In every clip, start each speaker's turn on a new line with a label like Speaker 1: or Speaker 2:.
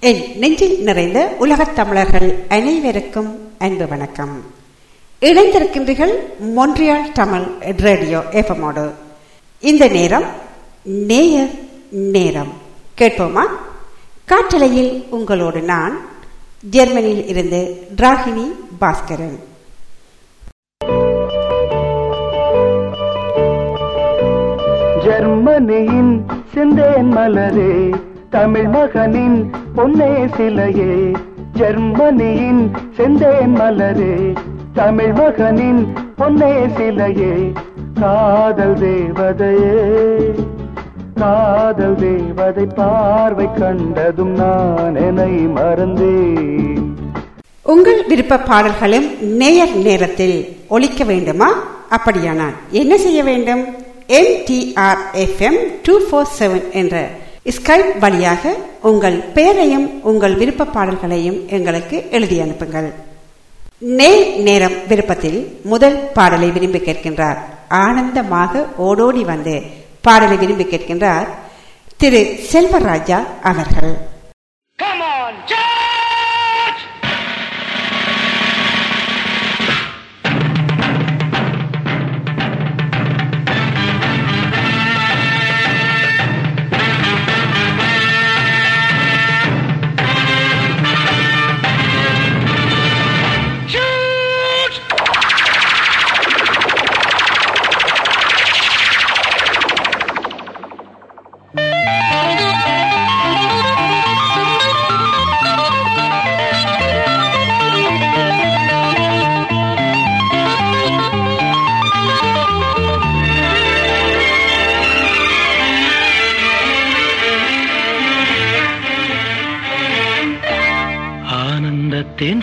Speaker 1: என் நெஞ்சில் நிறைந்த உலகத் தமிழர்கள் அனைவருக்கும் அன்பு வணக்கம். இணைந்திருக்கின்றீர்கள் மொன்றியால் தமிழ் ரேடியோ எஃப்எம்மோடு இந்த நேரம் நேயர் நேரம். கேட்போமா? காற்றலையில் உங்களோடு நான் ஜெர்மனியில் இருந்து ராகினி பாஸ்கரன்.
Speaker 2: ஜெர்மனியின் சிந்தேன் மலரே தமிழ் மகனின் பொன்னே சிலையே ஜெர்மனியின் செந்தேன் மலரே தமிழ் மகனின் பொன்னே சிலையே. காதல் தேவதையே காதல் தேவதை பார்வை கண்டதும் நான் என்னை மறந்தேன்.
Speaker 1: உங்கள் விருப்ப பாடல்களும் நேயர் நேரத்தில் ஒழிக்க வேண்டுமா? அப்படியானால் என்ன செய்ய வேண்டும்? NTR FM two four seven என்ற ஸ்கைப் வழியாக உங்கள் பெயரையும் உங்கள் விருப்ப பாடல்களையும் எங்களுக்கு எழுதி அனுப்புங்கள். நேர் நேரம் விருப்பத்தில் முதல் பாடலை விரும்பி கேட்கின்றார். ஆனந்தமாக ஓடோடி வந்து பாடலை விரும்பி கேட்கின்றார் திரு செல்வராஜா அவர்கள்.
Speaker 3: Come on,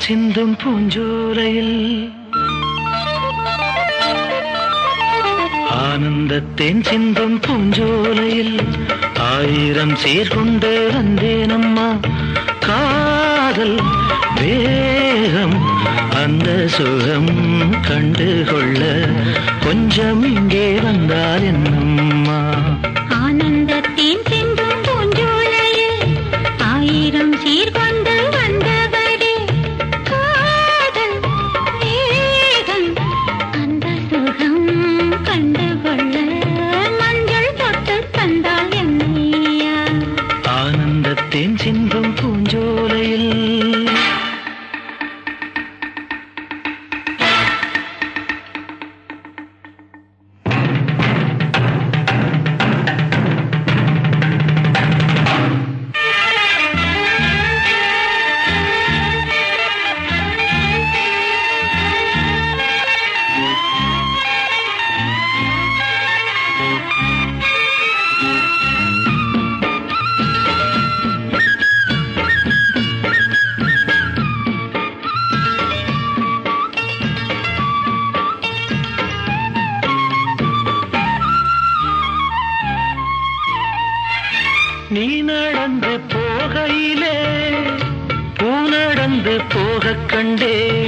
Speaker 2: சிந்தும் பூஞ்சோலையில் ஆனந்தத்தேன் சிந்தும் பூஞ்சோலையில் ஆயிரம் சீர்கொண்டு வந்தேனம்மா. காதல் வேகம் அந்த சுகம் கண்டு கொள்ள கொஞ்சம் இங்கே வந்தால் என்னம்மா?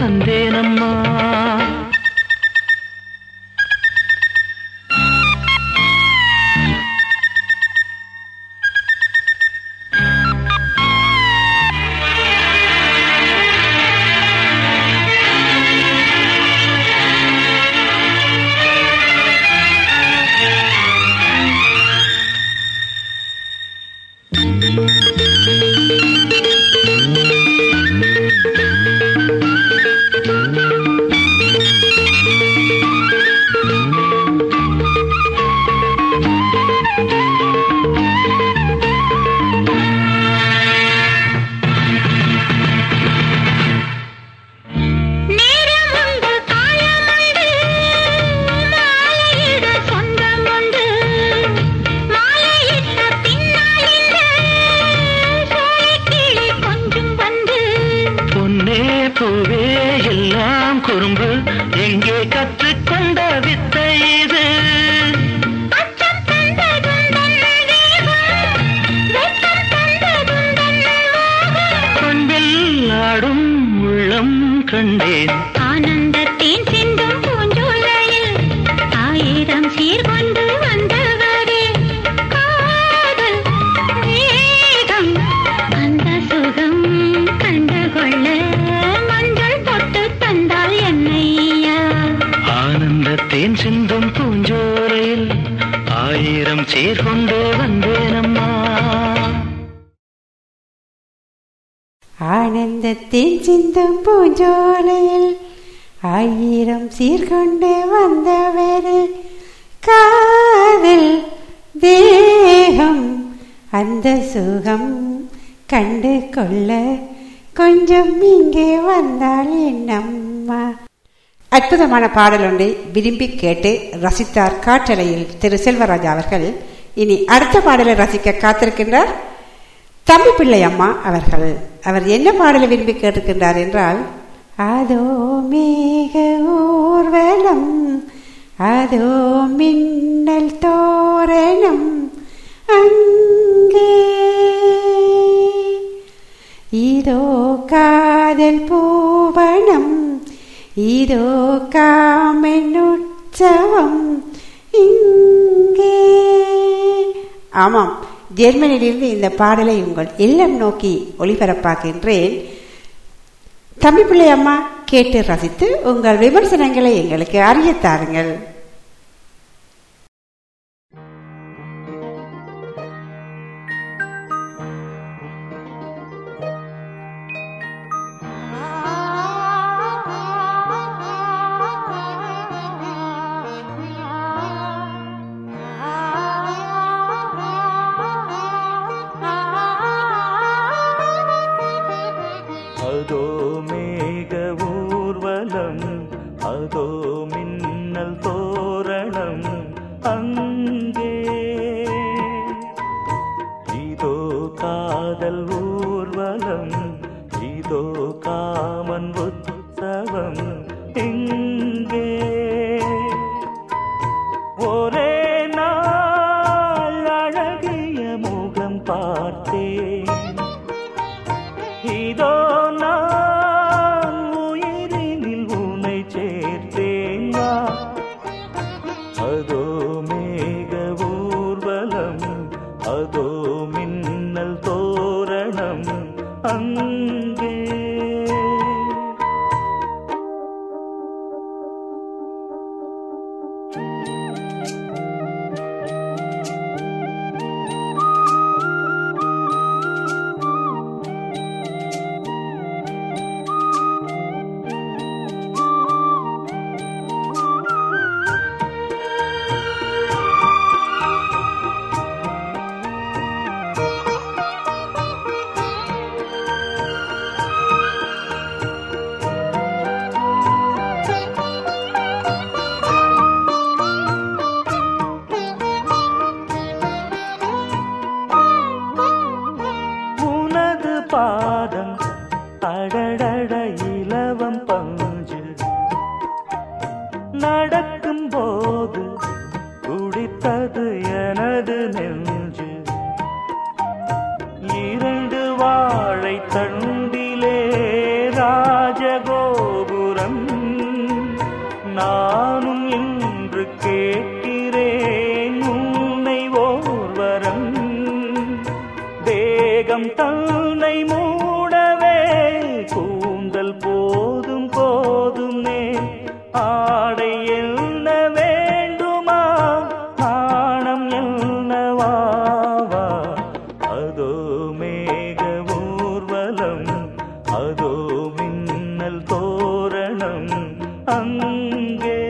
Speaker 2: வந்தேனம்மா
Speaker 4: கொண்டே வந்தேனம்மா.
Speaker 1: ஆனந்தத்தின் சிந்தும் பூஞ்சோலையில் ஆயிரம் சீர்கொண்டு வந்தவரே. காதல் தேகம் அந்த சுகம் கண்டு கொள்ள கொஞ்சம் இங்கே வந்தால் என்னம்மா. அற்புதமான பாடல் ஒன்றை விரும்பி கேட்டு ரசித்தார் காற்றலையில் திரு செல்வராஜா அவர்கள். இனி அடுத்த பாடலை ரசிக்க காத்திருக்கின்றார் தம்பி பிள்ளை அம்மா அவர்கள். அவர் என்ன பாடலை விரும்பி கேட்டிருக்கின்றார் என்றால் அதோ மேக ஊர்வலம் அதோ மின்னல் தோரணம் அங்கே இதோ காதல் பூவனம் இதோ காமன் உற்சவம் இங்கே ஆமாம். ஜெர்மனியிலிருந்து இந்த பாடலை உங்கள் இல்லம் நோக்கி ஒளிபரப்பாக்கின்றேன். தம்பி பிள்ளை அம்மா கேட்டு ரசித்து உங்கள் விமர்சனங்களை எங்களுக்கு அறிய தாருங்கள்.
Speaker 5: உற்சவம் தோரணம் அங்கே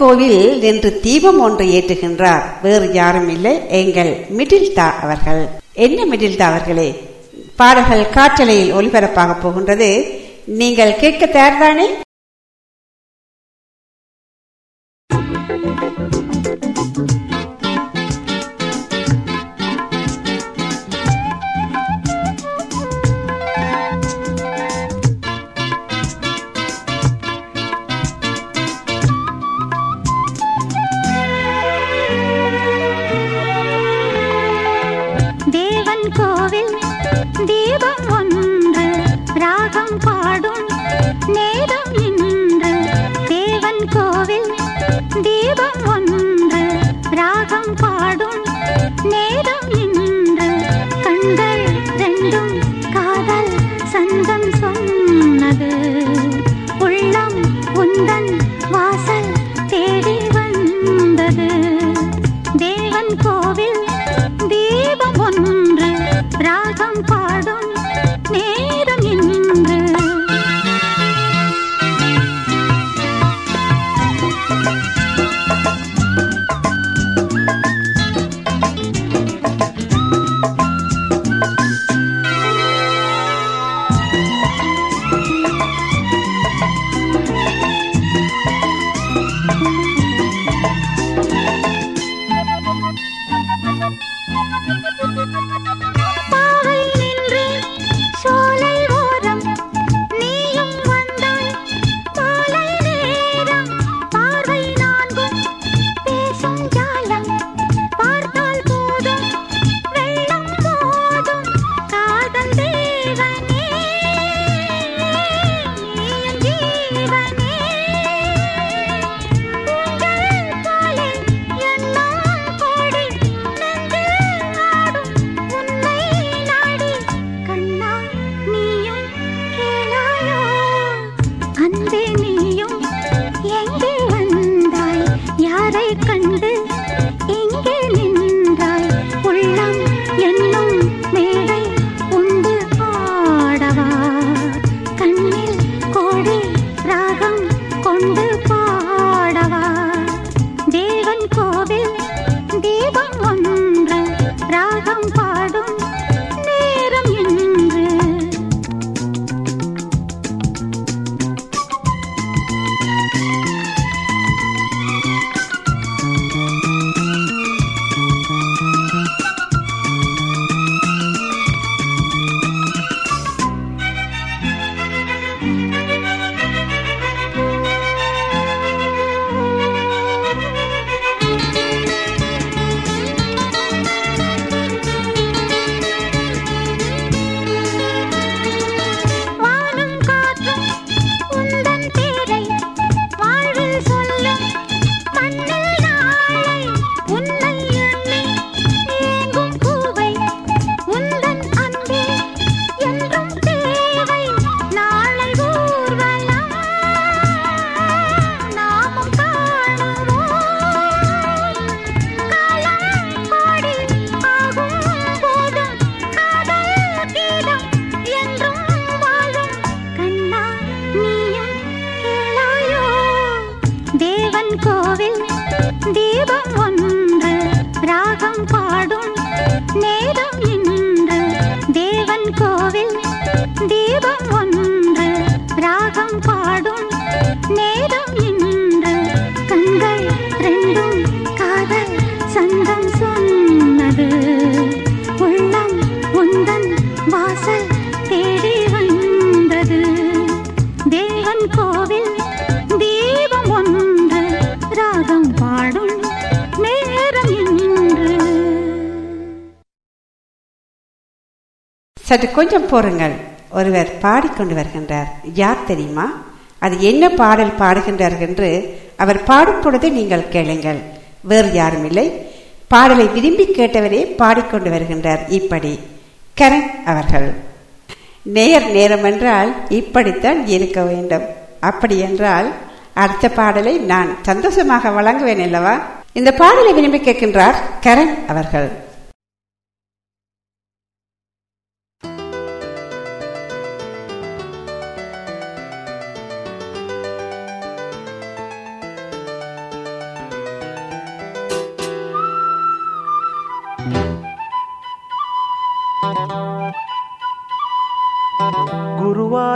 Speaker 1: கோவில் நின்று தீபம் ஒன்று ஏற்றுகின்றார். வேறு யாரும் இல்லை. எங்கள் மிடில்தா அவர்கள். என்ன மிடில்தா அவர்களே? பாடல்கள் காற்றலையில் ஒலிபரப்பாக போகின்றது. நீங்கள் கேட்க தயார்தானே
Speaker 6: பாவை நின்றேன் சோலை
Speaker 1: சற்று கொஞ்சம் பொறுங்கள் ஒருவர் பாடிக்கொண்டு வருகின்றார். யார் தெரியுமா? அது என்ன பாடல் பாடுகின்றார் என்று அவர் பாடும் பொழுது நீங்கள் கேளுங்கள். வேறு யாரும் இல்லை. பாடலை விரும்பி கேட்டவரே பாடிக்கொண்டு வருகின்றார். இப்படி. கரண் அவர்கள். நேர் நேரம் என்றால் இப்படித்தான் இருக்க வேண்டும். அப்படி என்றால் அடுத்த பாடலை நான் சந்தோஷமாக வழங்குவேன் அல்லவா? இந்த பாடலை விரும்பி கேட்கின்றார் கரண் அவர்கள்.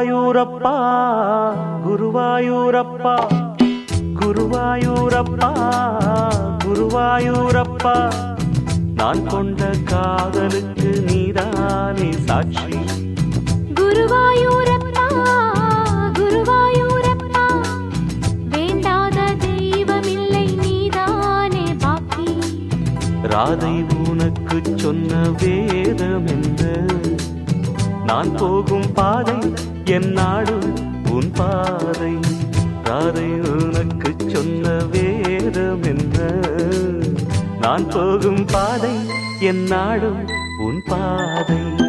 Speaker 5: குருவாயூரப்பா குருவாயூரப்பா குருவாயூரப்பா குருவாயூரப்பா. நான் கொண்ட காதலுக்கு நீதானே சாட்சி.
Speaker 6: குருவாயூரப்பா குருவாயூரப்பா. வேண்டாத தெய்வமில்லை நீதானே பாக்கி.
Speaker 5: ராதை உனக்கு சொன்ன வேதம் என்ன? நான் போகும் பாதை என் நாடு உன் பாதை. ராதை உனக்கு சொன்ன வேதம் என்ன? நான் போகும் பாதை என் நாடு உன் பாதை.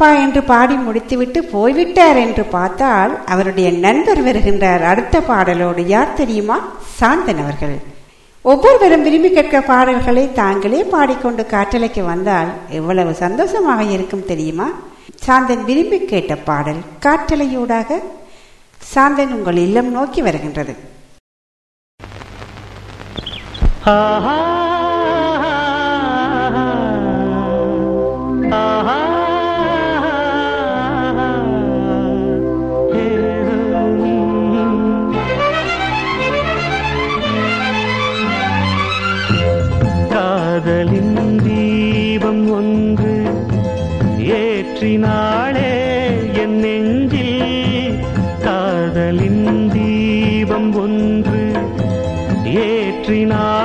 Speaker 1: அப்பா என்று பாடி முடித்துவிட்டு போய்விட்டார் என்று பார்த்தால் அவருடைய நண்பர் வருகின்றார். அடுத்த பாடலோடு யார் தெரியுமா? சாந்தன் அவர்கள். ஒவ்வொருவரும் விரும்பி கேட்க பாடல்களை தாங்களே பாடிக்கொண்டு காற்றலைக்கு வந்தால் எவ்வளவு சந்தோஷமாக இருக்கும் தெரியுமா? சாந்தன் விரும்பி கேட்ட பாடல் காற்றலையூடாக. சாந்தன் உங்கள் இல்லம் நோக்கி வருகின்றது.
Speaker 5: ஆஹா! போற்றினார்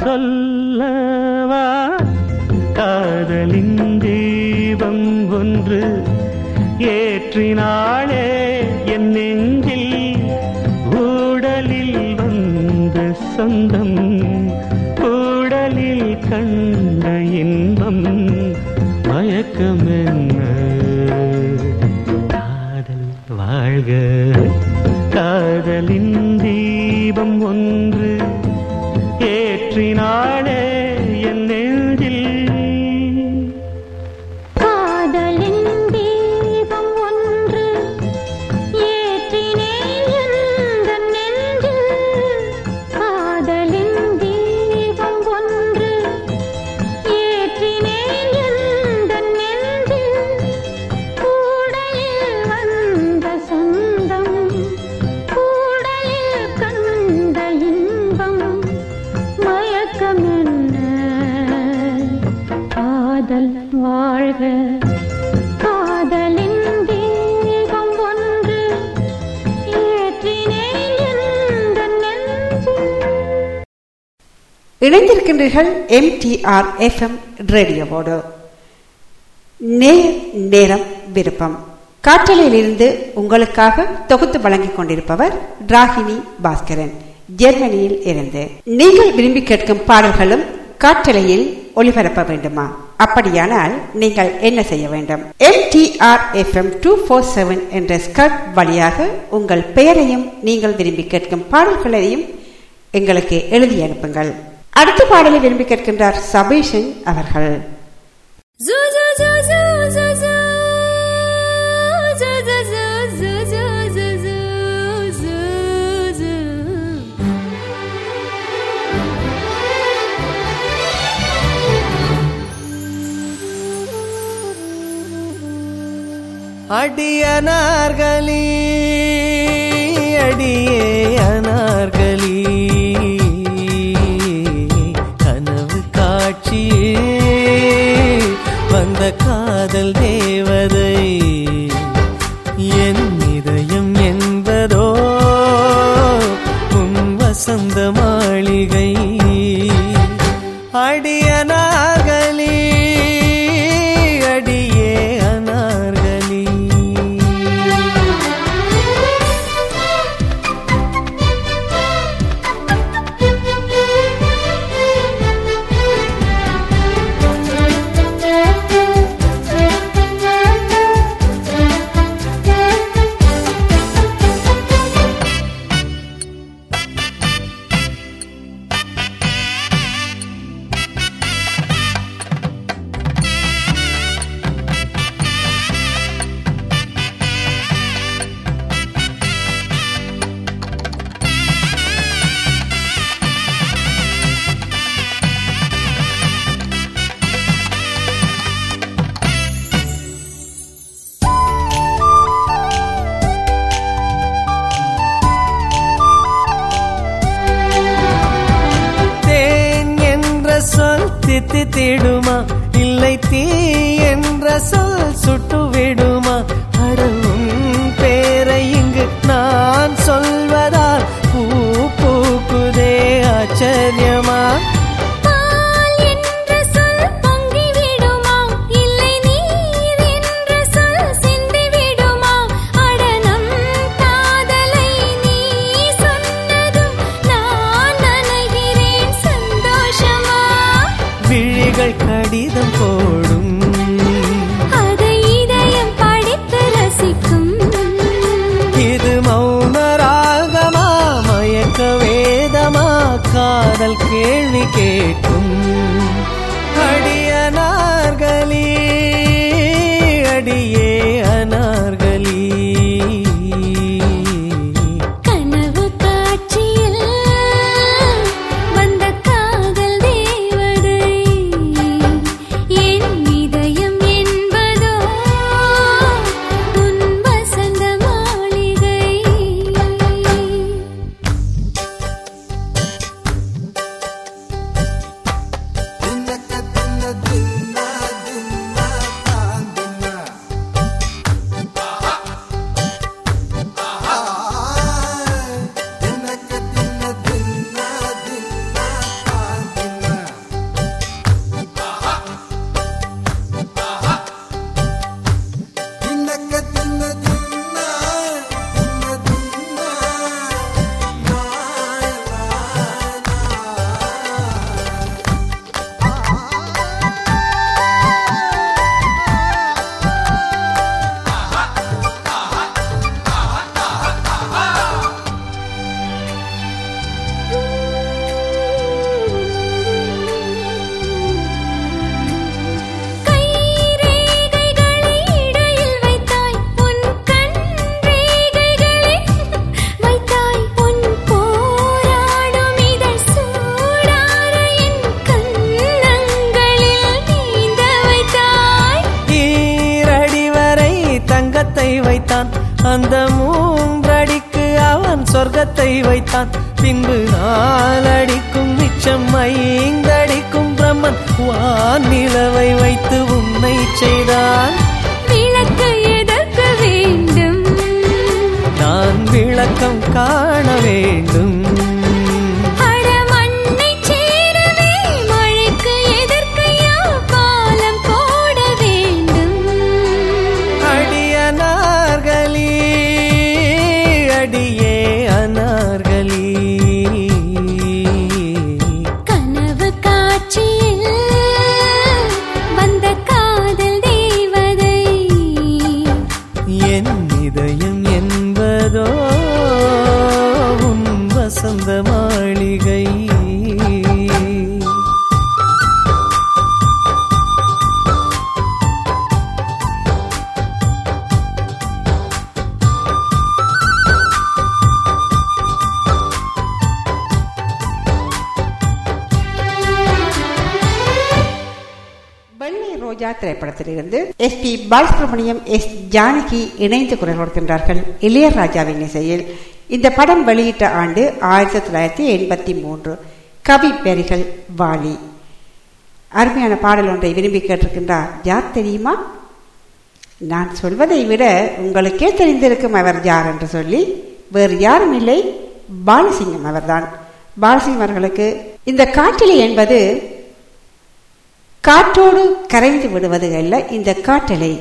Speaker 5: சொல்லவா? காதலின் தீபம் ஒன்று
Speaker 6: ஏற்றினார்
Speaker 1: இணைந்திருக்கின்றீர்கள் எம்டிஆர் எஃப்எம் ரேடியோவோடு. நேர் நேரம் விருப்பம். காற்றலையில் உங்களுக்காக தொகுத்து வழங்கிக் கொண்டிருப்பவர் ராகினி பாஸ்கரன். ஜெர்மனியில் இருந்து. நீங்கள் விரும்பி கேட்கும் பாடல்களும் காற்றலையில் ஒளிபரப்ப வேண்டுமா? அப்படியானால் நீங்கள் என்ன செய்ய வேண்டும்? MTR FM two four seven என்ற ஸ்கர்ட் வழியாக உங்கள் பெயரையும் நீங்கள் விரும்பி கேட்கும் பாடல்களையும் எங்களுக்கு எழுதி அனுப்புங்கள். அடுத்த பாடலை விரும்பி கேட்கின்றார் சபேஷன் அவர்கள்
Speaker 7: அடியனார்களே பின்பு நாலடிக்கும் மிச்சம் ஐந்தடிக்கும் பிரம்மன் வானிலவை வைத்து உன்னை செய்தான்.
Speaker 6: விளக்கு எதற்கு வேண்டும்?
Speaker 7: நான் விளக்கம் காண வேண்டும்.
Speaker 1: பாலசுப்ரமணியம் எஸ் ஜானகி இணைந்து குரல் கொடுக்கின்றார்கள். இளையராஜாவின் இசையில் இந்த படம் வெளியிட்ட ஆண்டு ஆயிரத்தி தொள்ளாயிரத்தி எண்பத்தி மூன்று. கவி பெரிகள் வாலி. அருமையான பாடல் ஒன்றை விரும்பி கேட்டிருக்கின்றார். யார் தெரியுமா? நான் சொல்வதை விட உங்களுக்கே தெரிந்திருக்கும் அவர் யார் என்று சொல்லி வேறு யாரும் இல்லை. பாலசிங்கம் அவர்தான். பாலசிங்கம் அவர்களுக்கு இந்த காற்றிலே என்பது காற்றோடு கரைந்து விடுவது அல்ல இந்த காட்டலை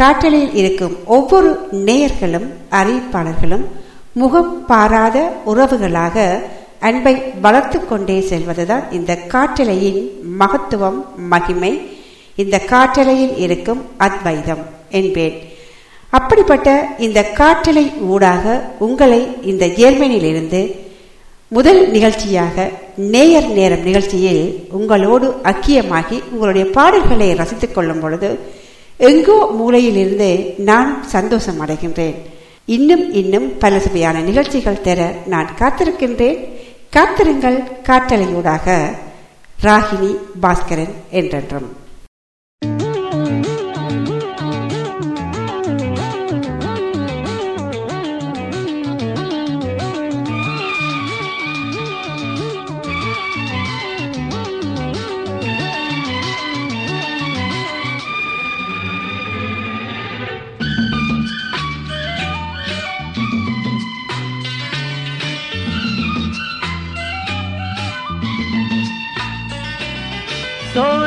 Speaker 1: காற்றலையில் இருக்கும் ஒவ்வொரு நேயர்களும் அறிவிப்பாளர்களும் முகம் பாராத உறவுகளாக அன்பை வளர்த்து கொண்டே செல்வதுதான் இந்த காட்டலையின் மகத்துவம் மகிமை. இந்த காற்றலையில் இருக்கும் அத்வைதம் என்பேன். அப்படிப்பட்ட இந்த காட்டலை ஊடாக உங்களை இந்த ஜெர்மனியிலிருந்து முதல் நிகழ்ச்சியாக நேயர் நேரம் நிகழ்ச்சியில் உங்களோடு அக்கியமாகி உங்களுடைய பாடல்களை ரசித்துக் கொள்ளும் பொழுது எங்கோ மூலையிலிருந்து நான் சந்தோஷம் அடைகின்றேன். இன்னும் இன்னும் பல சுவையான நிகழ்ச்சிகள் தர நான் காத்திருக்கின்றேன். காத்திருங்கள் காற்றலையூடாக. ராகினி பாஸ்கரன் என்றென்றும்.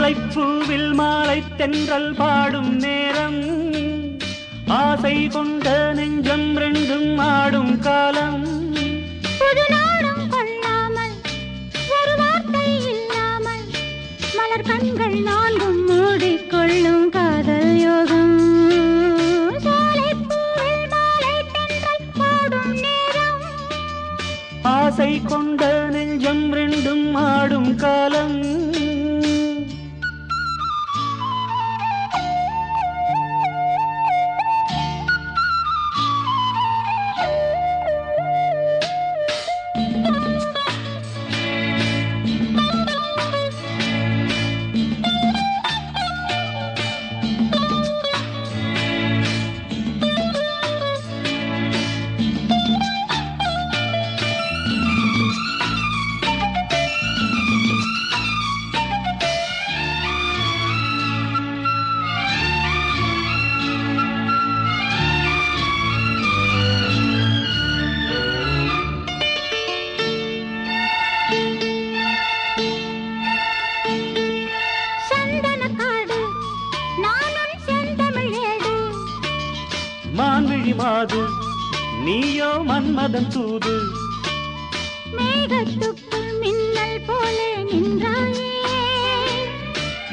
Speaker 5: சோலைப்பூவில் மாலை தென்றல் பாடும் நேரம். ஆசை கொண்ட நெஞ்சம் ரெண்டும் ஆடும் காலம்.
Speaker 6: கொள்ளாமல் ஒரு வார்த்தை இல்லாமல் மலர் கண்கள் நான்கும்
Speaker 5: நீயோ மன்மதன் தூது.
Speaker 6: மேகத்துக்குள் மின்னல் போலே நின்றாயே.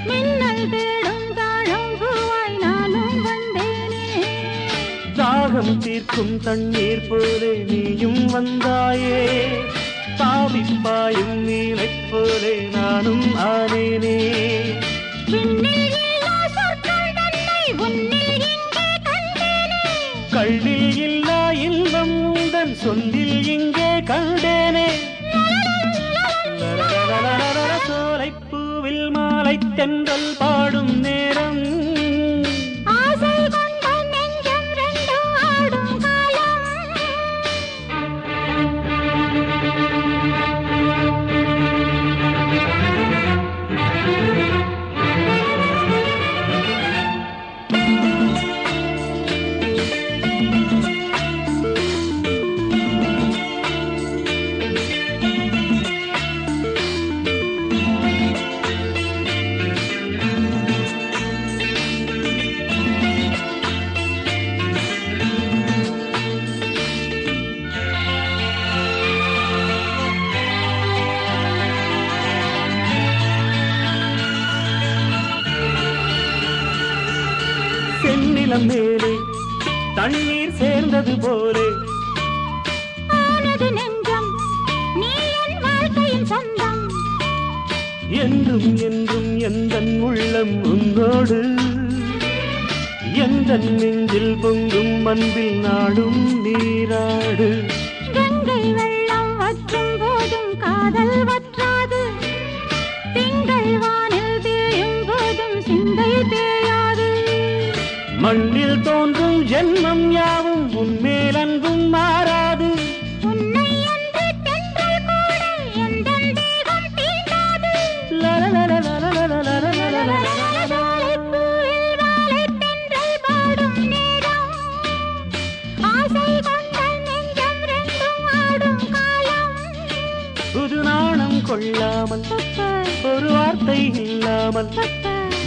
Speaker 6: மின்னல் தேடும் தாழம் பூவாய் நானும் வந்தேனே.
Speaker 5: தாகம் தீர்க்கும் தண்ணீர் போலே நீயும் வந்தாயே. தாவிப்பாயும் நீலைப் போலே நானும் ஆனேனே.
Speaker 6: விண்ணில்
Speaker 5: சொல்லில் இங்கே கண்டேனே. சோலைப்பூவில் மாலை தென்றல் எந்த நெஞ்சில் பொங்கும் அன்பில் நாடும் நீராடு.
Speaker 6: கங்கை வெள்ளம் வற்றும் போதும் காதல் வற்றாது. திங்கள் வானில் தேயும் போதும் சிந்தை தேயாது.
Speaker 5: மண்ணில் தோன்றும் ஜென்மம் யாவும் உன்மேல் அன்பும்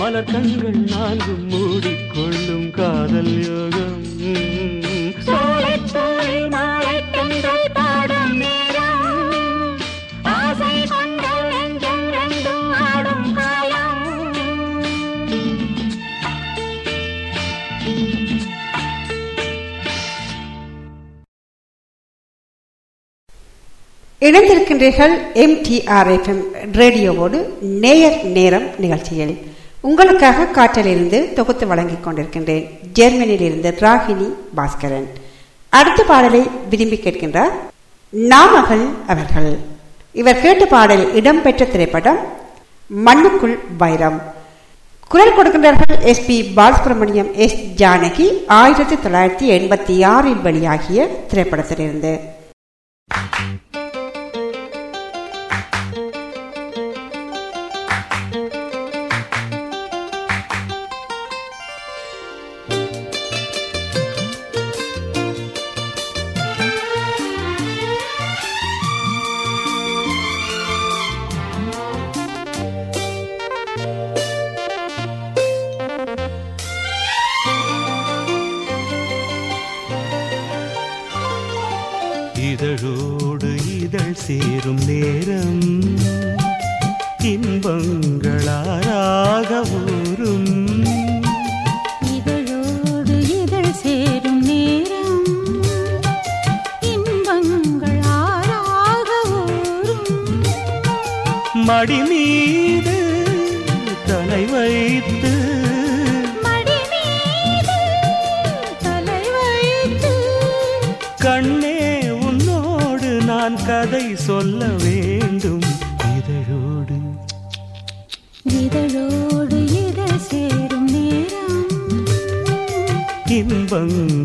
Speaker 5: மலர் கண்கள் நான்கு மூடிக்கொள்ளும் காதல் யோகம்.
Speaker 1: இணைந்திருக்கின்றீர்கள் எம்டிஆர்எஃப்எம் ரேடியோவோடு நேயர் நேரம் நிகழ்ச்சியில். உங்களுக்காக காற்றிலிருந்து தொகுத்து வழங்கிக் கொண்டிருக்கின்றேன். ஜெர்மனியிலிருந்து ராகினி பாஸ்கரன். அடுத்த பாடலை விரும்பி கேட்கின்றார் நாமகள் அவர்கள். இவர் கேட்ட பாடல் இடம்பெற்ற திரைப்படம் மண்ணுக்குள் வைரம். குரல் கொடுக்கின்றார்கள் S P Balasubrahmanyam S Janaki. ஆயிரத்தி தொள்ளாயிரத்தி எண்பத்தி ஆறில் வெளியாகிய திரைப்படத்திலிருந்து.
Speaker 7: சேரும் நேரம் இன்பங்களாராக ஊரும்
Speaker 6: இதழோடு இதழ் சேரும் நேரம் இன்பங்கள் ஆறாக ஊறும் 嗯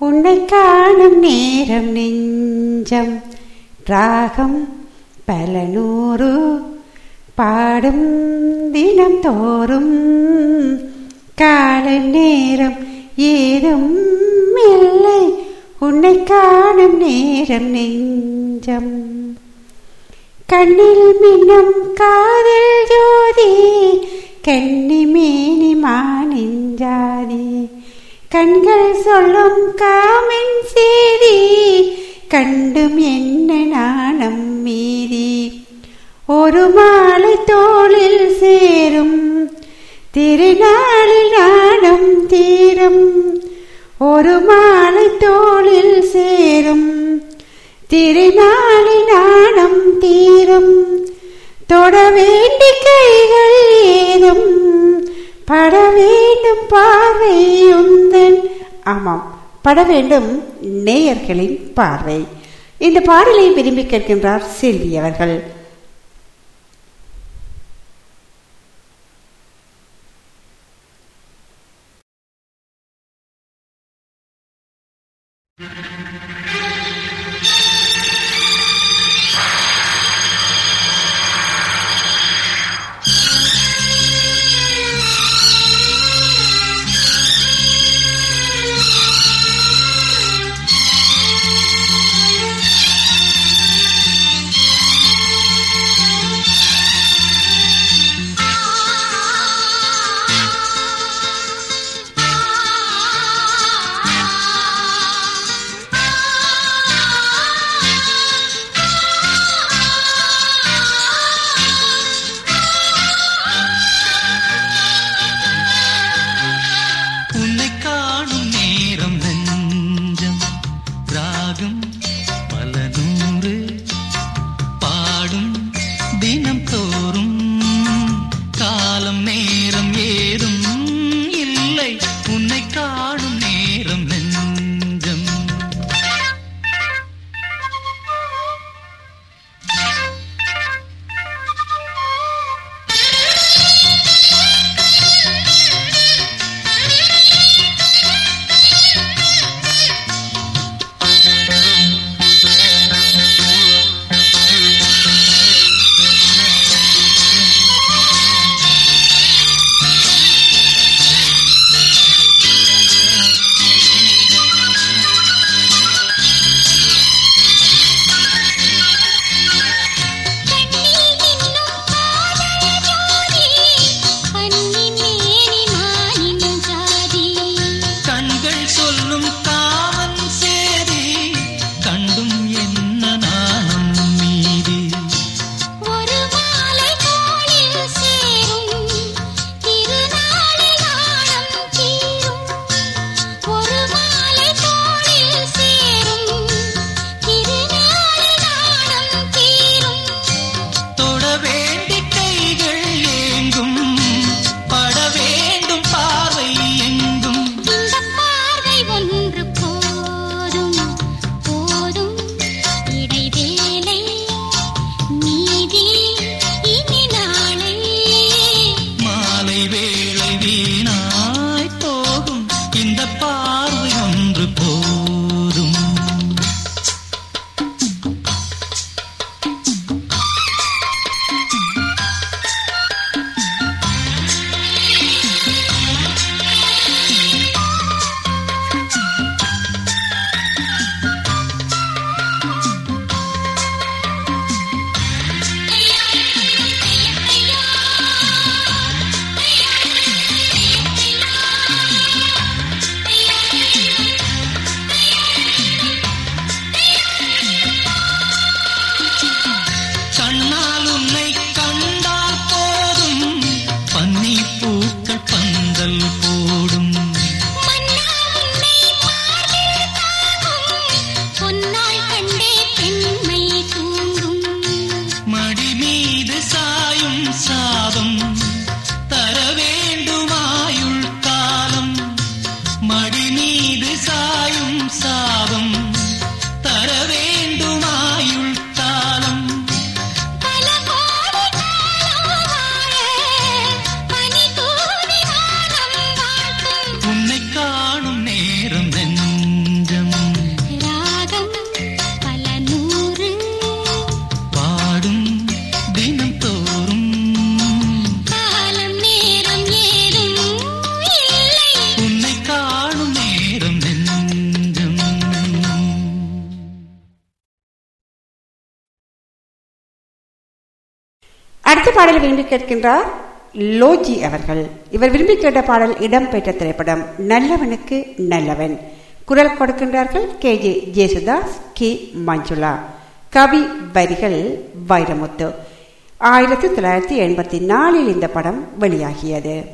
Speaker 6: உன்னை
Speaker 1: காணும் நேரம் நெஞ்சம் ராகம் பல நூறு பாடும் தினம் தோறும் கால நேரம் ஏதும் இல்லை உன்னை காணும் நேரம் நெஞ்சம் கண்ணில் மின்னும் காதல் ஜோதி கன்னி மேனி மானிஞ்சாதி கண்கள் சொல்லும் காமின் செய்தி கண்டும் என்ன நாணம் மீறி ஒரு மாலை தோளில் சேரும் திருநாளில் நாணம் தீரும். ஒரு மாலை தோளில் சேரும் திருநாளில் நாணம் தீரும். தொட வேண்டி கைகள் ஏதும் பட வேண்டும் பார்வை உந்தன். ஆமாம் பட வேண்டும் நேயர்களின் பார்வை. இந்த பாடலை விரும்பி கேட்கின்றார் செல்வி அவர்கள்.
Speaker 6: வேண்டி கேட்கின்றார்? லோஜி அவர்கள். இவர் விரும்பி கேட்ட பாடல் இடம்பெற்ற திரைப்படம் நல்லவனுக்கு நல்லவன். குரல் கொடுக்கின்றார்கள் K. J. Yesudas K. Manjula. கவி வரிகள் வைரமுத்து. ஆயிரத்தி தொள்ளாயிரத்தி எண்பத்தி நாலில் இந்த படம் வெளியாகியது.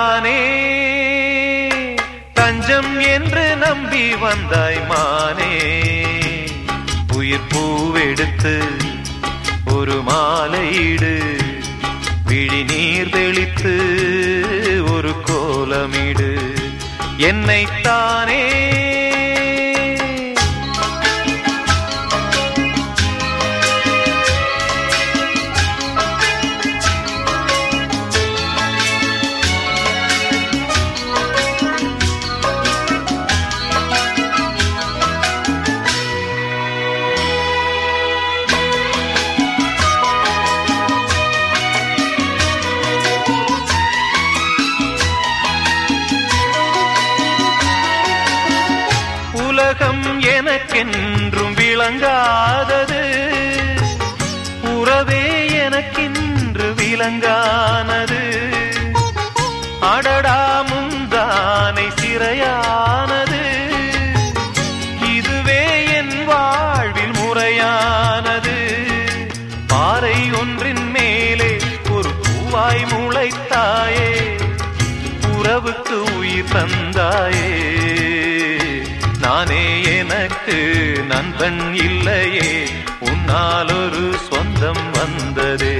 Speaker 4: என்னைத்தானே தஞ்சம் என்று நம்பி வந்தாய் மானே. உயிர் பூவெடுத்து ஒரு மாலையீடு விழி நீர் தெளித்து ஒரு கோலமிடு. என்னைத்தானே எனக்கு நண்பன் இல்லையே. உன்னால் ஒரு சொந்தம் வந்ததே.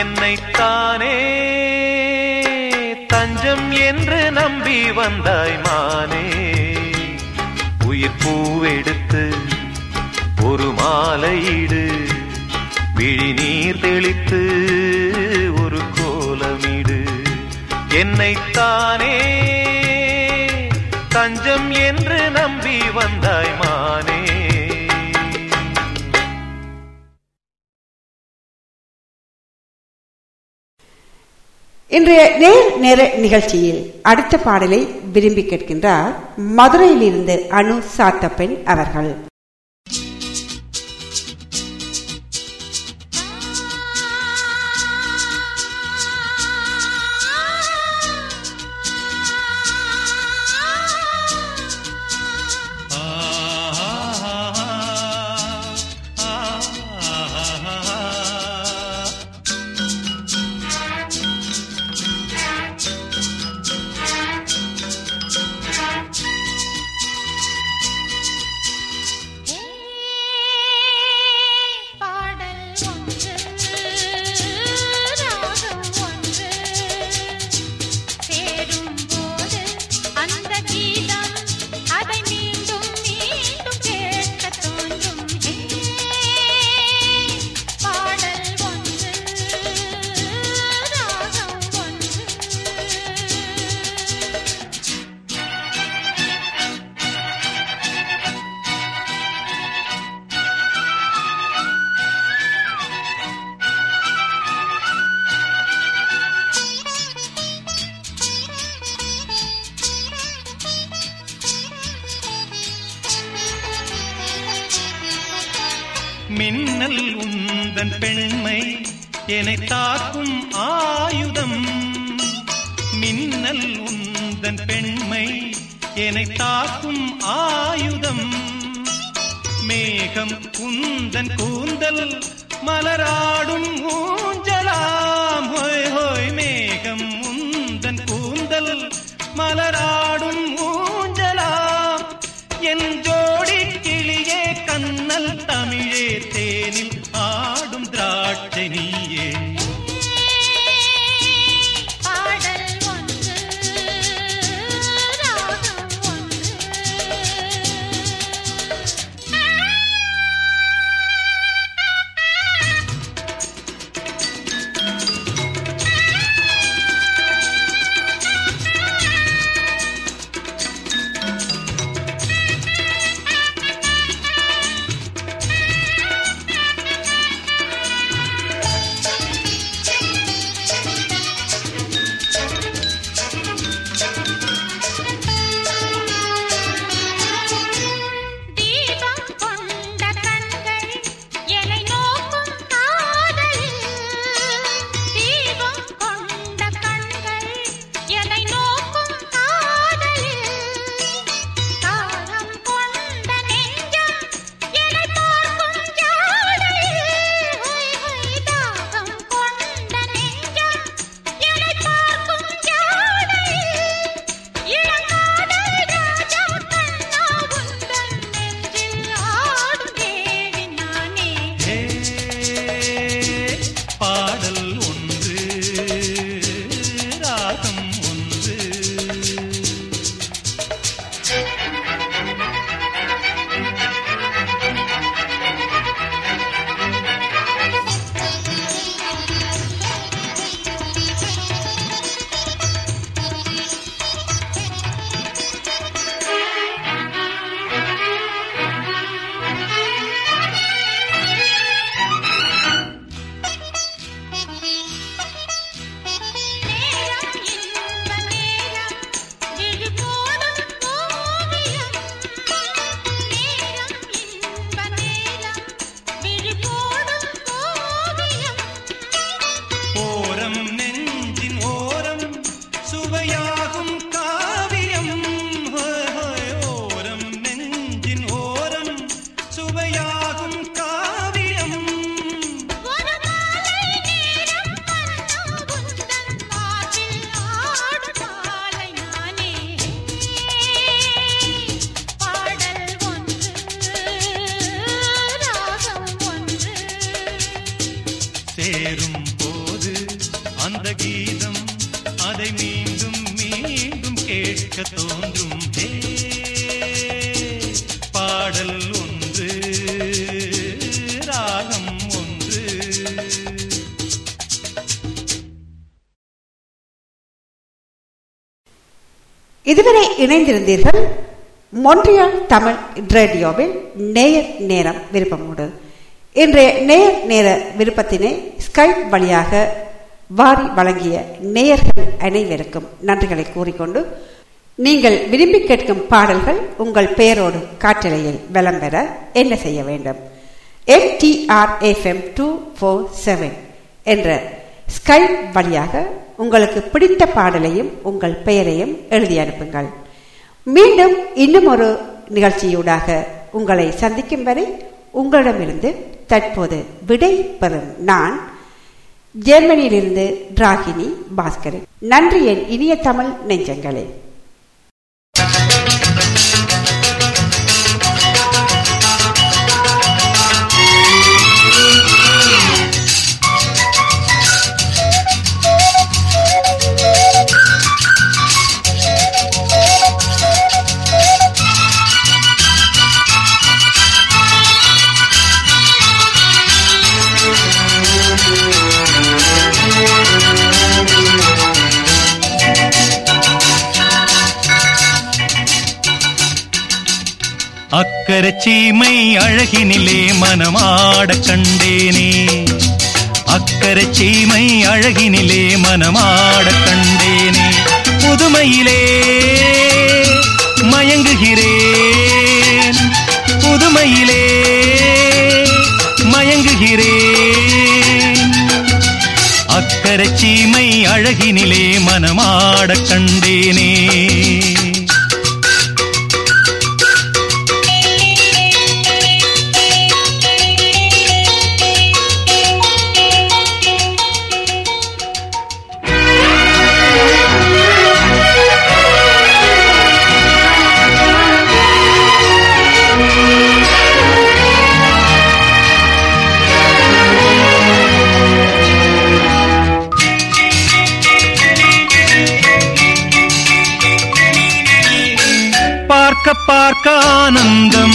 Speaker 4: என்னைத்தானே தஞ்சம் என்று நம்பி வந்தாய் மானே. உயிர் பூவெடுத்து ஒரு மாலையீடு விழி நீர் தெளித்து ஒரு கோலமிடு என்னைத்தானே தஞ்சம் என்று நம்பி வந்த
Speaker 6: இன்றைய நேர் நேர நிகழ்ச்சியில் அடுத்த பாடலை விரும்பி கேட்கின்றார் மதுரையிலிருந்து அனு சாத்தப்பெண் அவர்கள்.
Speaker 1: இணைந்திருந்தீர்கள். மொன்றியால் தமிழ் ரேடியோவில் நேயர் நேரம் விருப்பமோடு. இன்றைய நேயர் நேர விருப்பத்தினை ஸ்கைப் வழியாக வாரி வழங்கிய நேயர்கள் அனைவருக்கும் நன்றிகளை கூறிக்கொண்டு நீங்கள் விரும்பி கேட்கும் பாடல்கள் உங்கள் பெயரோடு காற்றலையில் வலம் பெற என்ன செய்ய வேண்டும்? MTR FM two four seven என்ற ஸ்கைப் வழியாக உங்களுக்கு பிடித்த பாடலையும் உங்கள் பெயரையும் எழுதி அனுப்புங்கள். மீண்டும் இன்னும் ஒரு நிகழ்ச்சியூடாக உங்களை சந்திக்கும் வரை உங்களிடமிருந்து தற்போது விடை பெறும் நான் ஜெர்மனியிலிருந்து டிராகினி பாஸ்கரன். நன்றி என் இனிய தமிழ் நெஞ்சங்களே.
Speaker 4: அக்கரை சீமை அழகினிலே மனமாட கண்டேனே. அக்கரை சீமை அழகினிலே மனமாட கண்டேனே. புதுமையிலே மயங்குகிறேன். புதுமையிலே மயங்குகிறேன். அக்கரை சீமை அழகினிலே மனமாட கண்டேனே. பார்க்க ஆனந்தம்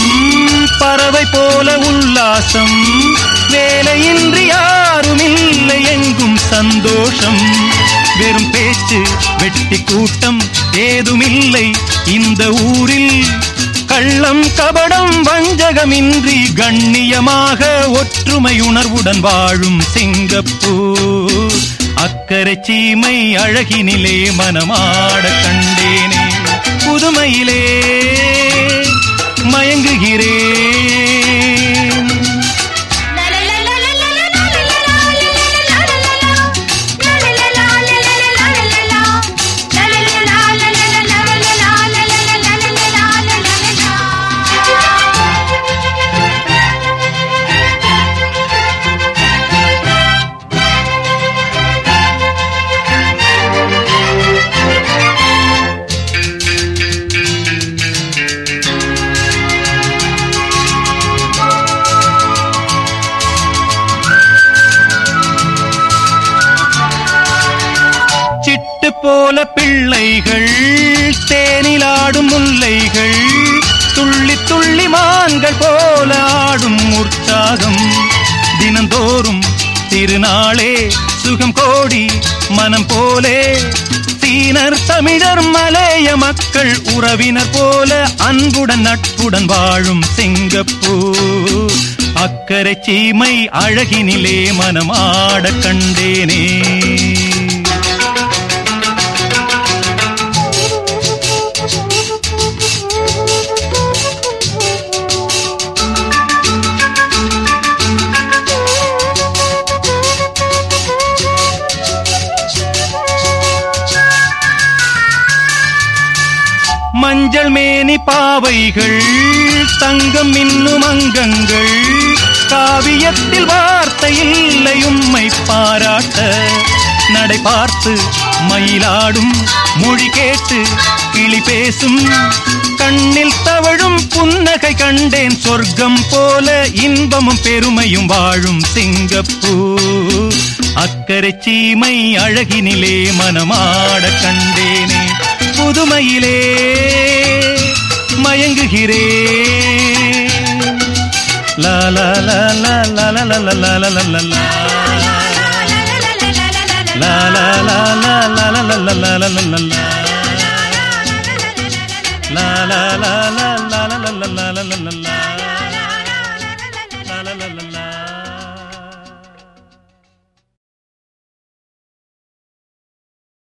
Speaker 4: பறவை போல உல்லாசம் வேலையின்றி யாரும் இல்லை எங்கும் சந்தோஷம். வெறும் பேச்சு வெட்டி கூட்டம் ஏதுமில்லை. இந்த ஊரில் கள்ளம் கபடம் வஞ்சகமின்றி கண்ணியமாக ஒற்றுமை உணர்வுடன் வாழும் சிங்கப்பூர். அக்கறை சீமை அழகினிலே மனமாட கண்டேனே புதுமையிலே. மயங்குகிறேன். போல பிள்ளைகள் தேனிலாடும் முல்லைகள் துள்ளி துள்ளி மான்கள் போல ஆடும் உற்சாகம் தினந்தோறும் திருநாளே சுகம் கோடி மனம் போலே. சீனர் தமிழர் மலைய மக்கள் உறவினர் போல அன்புடன் நட்புடன் வாழும் சிங்கப்பூர் அக்கறை சீமை அழகினிலே மனம் ஆட கண்டேனே. மஞ்சள் பாவைகள் தங்கம் இன்னும் அங்கங்கள். காவியத்தில் வார்த்தை இல்லை உம்மை பாராட்ட. நடை பார்த்து மயிலாடும் மொழி கேட்டு கிளி பேசும். கண்ணில் தவழும் புன்னகை கண்டேன் சொர்க்கம் போல இன்பமும் பெருமையும் வாழும் சிங்கப்பூர் அக்கறை சீமை அழகினிலே மனமாட கண்டேனே புதுமையிலே. மயங்குகிறேன் லா லா லா லா லா லா லா லா லா லா லா லா La la la la la la la la la la la la la La la la la la la la la la la la la la